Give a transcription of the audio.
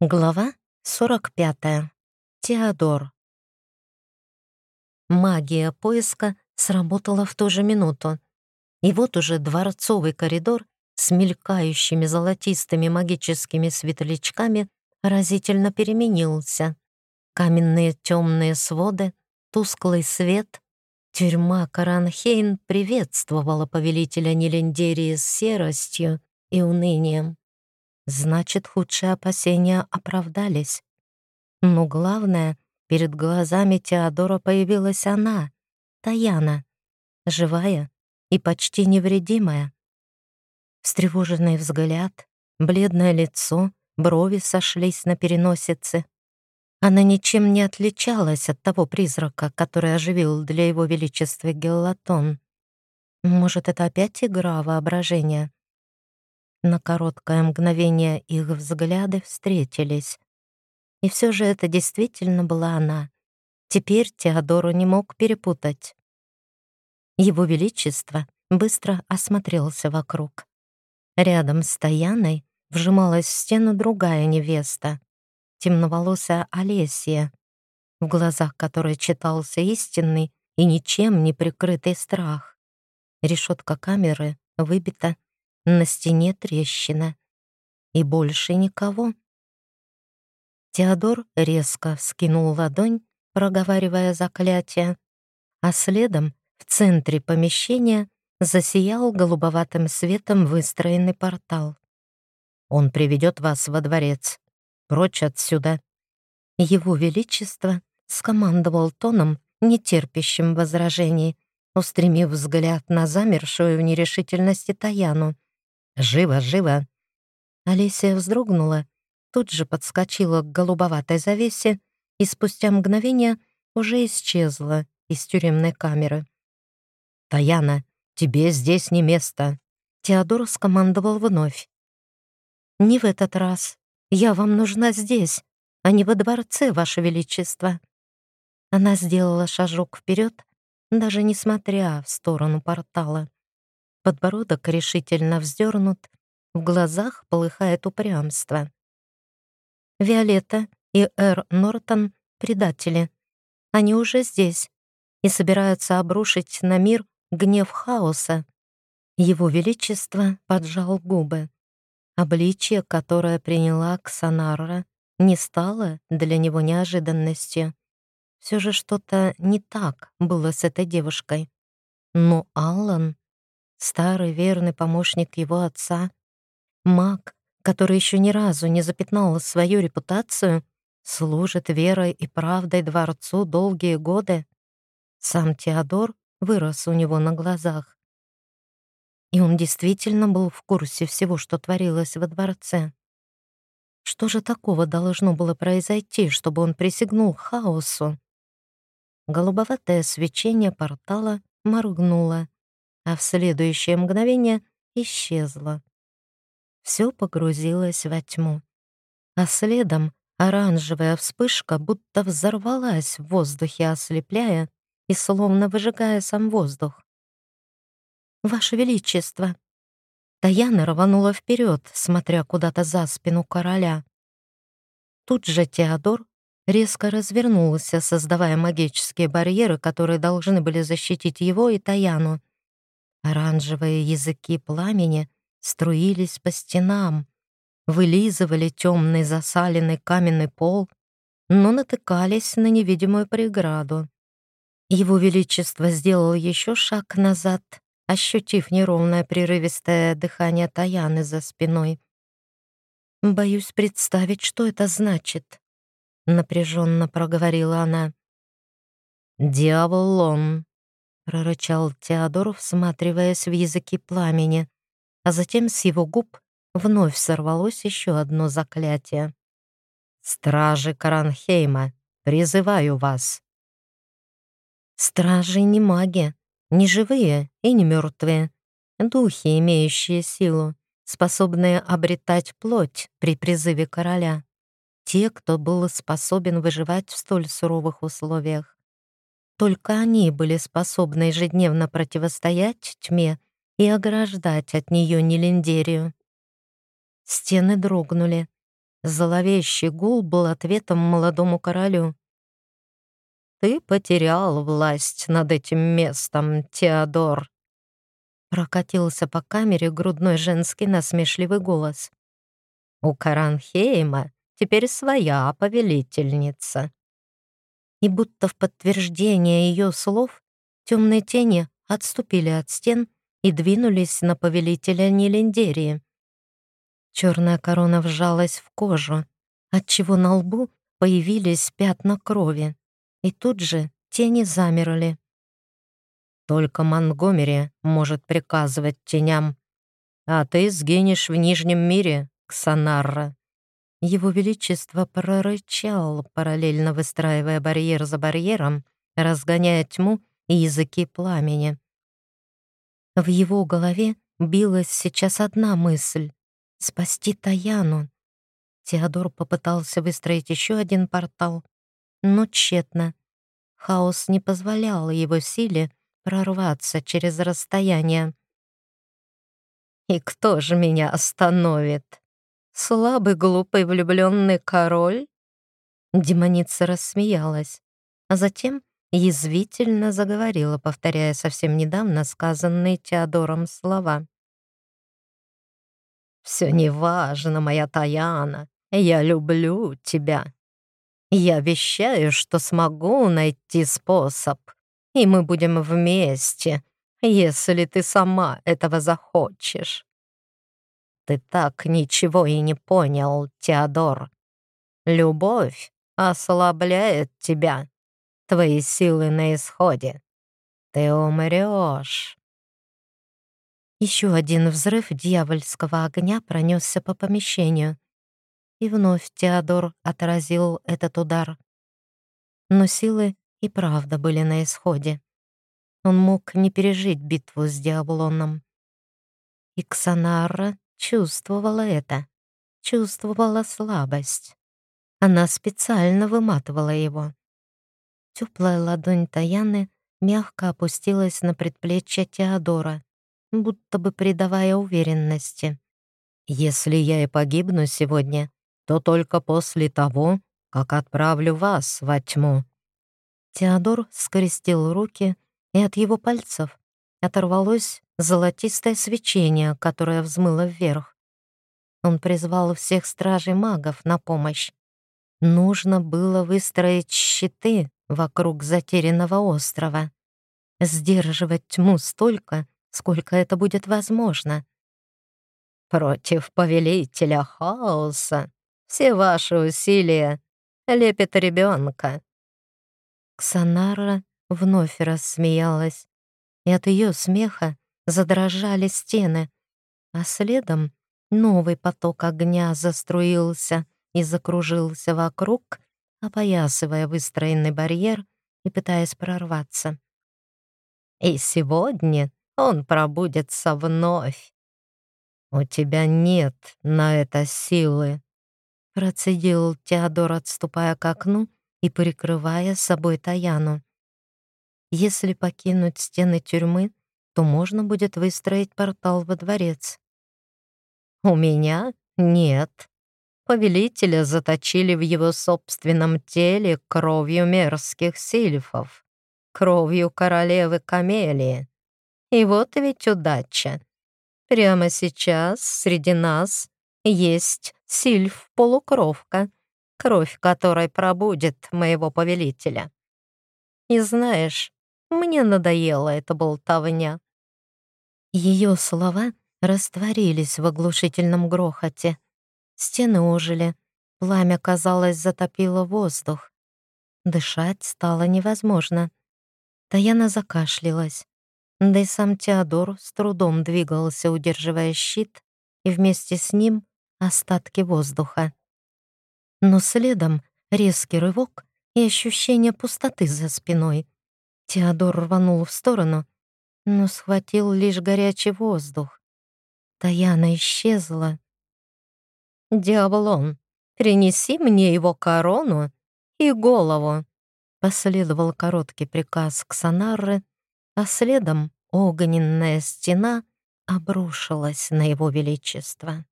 Глава 45. Теодор. Магия поиска сработала в ту же минуту. И вот уже дворцовый коридор с мелькающими золотистыми магическими светлячками разительно переменился. Каменные темные своды, тусклый свет. Тюрьма Каранхейн приветствовала повелителя Нелендерии с серостью и унынием. Значит, худшие опасения оправдались. Но главное, перед глазами Теодора появилась она, Таяна, живая и почти невредимая. Встревоженный взгляд, бледное лицо, брови сошлись на переносице. Она ничем не отличалась от того призрака, который оживил для его величества Геллатон. Может, это опять игра воображения? На короткое мгновение их взгляды встретились. И все же это действительно была она. Теперь Теодору не мог перепутать. Его Величество быстро осмотрелся вокруг. Рядом с Таяной вжималась в стену другая невеста, темноволосая Олесия, в глазах которой читался истинный и ничем не прикрытый страх. Решетка камеры выбита на стене трещина. И больше никого. Теодор резко вскинул ладонь, проговаривая заклятие, а следом в центре помещения засиял голубоватым светом выстроенный портал. «Он приведет вас во дворец. Прочь отсюда!» Его Величество скомандовал тоном, нетерпящим возражений, устремив взгляд на замершую в нерешительности Таяну. Живо, живо!» Алисия вздрогнула, тут же подскочила к голубоватой завесе и спустя мгновение уже исчезла из тюремной камеры. «Таяна, тебе здесь не место!» Теодор скомандовал вновь. «Не в этот раз. Я вам нужна здесь, а не во дворце, Ваше Величество». Она сделала шажок вперед, даже не смотря в сторону портала. Подбородок решительно вздернут, в глазах полыхает упрямство. Виолетта и Эр Нортон — предатели. Они уже здесь и собираются обрушить на мир гнев хаоса. Его Величество поджал губы. Обличие, которое приняла Ксанарра, не стало для него неожиданностью. Все же что-то не так было с этой девушкой. Но Аллан старый верный помощник его отца, маг, который еще ни разу не запятнал свою репутацию, служит верой и правдой дворцу долгие годы. Сам Теодор вырос у него на глазах. И он действительно был в курсе всего, что творилось во дворце. Что же такого должно было произойти, чтобы он присягнул хаосу? Голубоватое свечение портала моргнуло, а в следующее мгновение исчезла. Все погрузилось во тьму, а следом оранжевая вспышка будто взорвалась в воздухе, ослепляя и словно выжигая сам воздух. «Ваше Величество!» Таяна рванула вперед, смотря куда-то за спину короля. Тут же Теодор резко развернулся, создавая магические барьеры, которые должны были защитить его и Таяну. Оранжевые языки пламени струились по стенам, вылизывали темный засаленный каменный пол, но натыкались на невидимую преграду. Его Величество сделал еще шаг назад, ощутив неровное прерывистое дыхание Таяны за спиной. «Боюсь представить, что это значит», — напряженно проговорила она. «Дьявол он», прорычал Теодор, всматриваясь в языки пламени, а затем с его губ вновь сорвалось еще одно заклятие. «Стражи Каранхейма, призываю вас!» Стражи не маги, не живые и не мертвые, духи, имеющие силу, способные обретать плоть при призыве короля, те, кто был способен выживать в столь суровых условиях. Только они были способны ежедневно противостоять тьме и ограждать от нее Нелендерию. Стены дрогнули, Зловещий гул был ответом молодому королю. «Ты потерял власть над этим местом, Теодор!» Прокатился по камере грудной женский насмешливый голос. «У Каранхейма теперь своя повелительница». И будто в подтверждение ее слов темные тени отступили от стен и двинулись на повелителя Нелендерии. Черная корона вжалась в кожу, отчего на лбу появились пятна крови и тут же тени замерли. Только Монгомери может приказывать теням, а ты сгинешь в Нижнем мире, Ксанарра. Его Величество прорычал, параллельно выстраивая барьер за барьером, разгоняя тьму и языки пламени. В его голове билась сейчас одна мысль — спасти Таяну. Теодор попытался выстроить еще один портал, но тщетно. Хаос не позволял его силе прорваться через расстояние. «И кто же меня остановит? Слабый, глупый, влюбленный король?» Демоница рассмеялась, а затем язвительно заговорила, повторяя совсем недавно сказанные Теодором слова. «Все неважно, моя Таяна, я люблю тебя. Я обещаю, что смогу найти способ, и мы будем вместе, если ты сама этого захочешь. Ты так ничего и не понял, Теодор. Любовь ослабляет тебя. Твои силы на исходе. Ты умрешь. Еще один взрыв дьявольского огня пронесся по помещению. И вновь Теодор отразил этот удар. Но силы и правда были на исходе. Он мог не пережить битву с Диаблоном. И Ксанара чувствовала это, чувствовала слабость. Она специально выматывала его. Теплая ладонь Таяны мягко опустилась на предплечье Теодора, будто бы придавая уверенности. «Если я и погибну сегодня, то только после того, как отправлю вас во тьму». Теодор скрестил руки, и от его пальцев оторвалось золотистое свечение, которое взмыло вверх. Он призвал всех стражей магов на помощь. Нужно было выстроить щиты вокруг затерянного острова, сдерживать тьму столько, сколько это будет возможно. Против повелителя хаоса все ваши усилия лепят ребенка. Ксанара вновь рассмеялась, и от ее смеха задрожали стены, а следом новый поток огня заструился и закружился вокруг, опоясывая выстроенный барьер и пытаясь прорваться. «И сегодня он пробудется вновь. У тебя нет на это силы», Процедил Теодор, отступая к окну и прикрывая собой Таяну. Если покинуть стены тюрьмы, то можно будет выстроить портал во дворец. У меня нет. Повелителя заточили в его собственном теле кровью мерзких сильфов, кровью королевы Камелии. И вот ведь удача. Прямо сейчас среди нас есть сильф-полукровка, кровь которой пробудет моего повелителя. И знаешь, мне надоела эта болтовня. Ее слова растворились в оглушительном грохоте. Стены ожили, пламя, казалось, затопило воздух. Дышать стало невозможно. Таяна закашлялась. Да и сам Теодор с трудом двигался, удерживая щит, и вместе с ним остатки воздуха. Но следом резкий рывок и ощущение пустоты за спиной. Теодор рванул в сторону, но схватил лишь горячий воздух. Таяна исчезла. «Диаблон, принеси мне его корону и голову», последовал короткий приказ Ксанары, а следом огненная стена обрушилась на его величество.